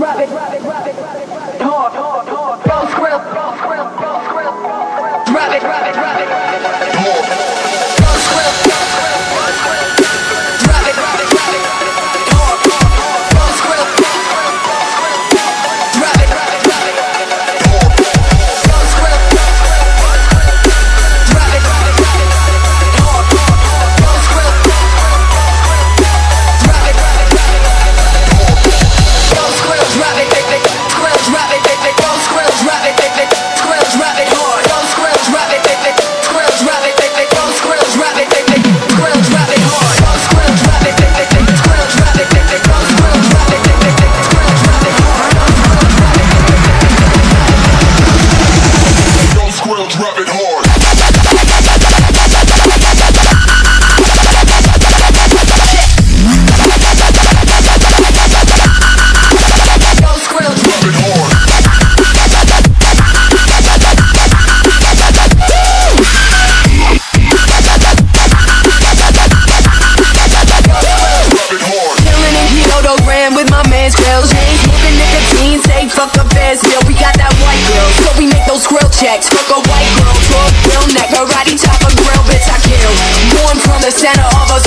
rabbit, rabbit, rabbit, rabbit, hard, hard, hard, go squirrel, it. squirrel, it, squirrel, rabbit, rabbit, rabbit. man's grills. We ain't smoking nicotine, say fuck a biz mill. We got that white girl, so we make those grill checks. Fuck a white girl, talk real neck, karate chop a grill, bitch I kill. Born from the center of a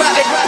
rap it,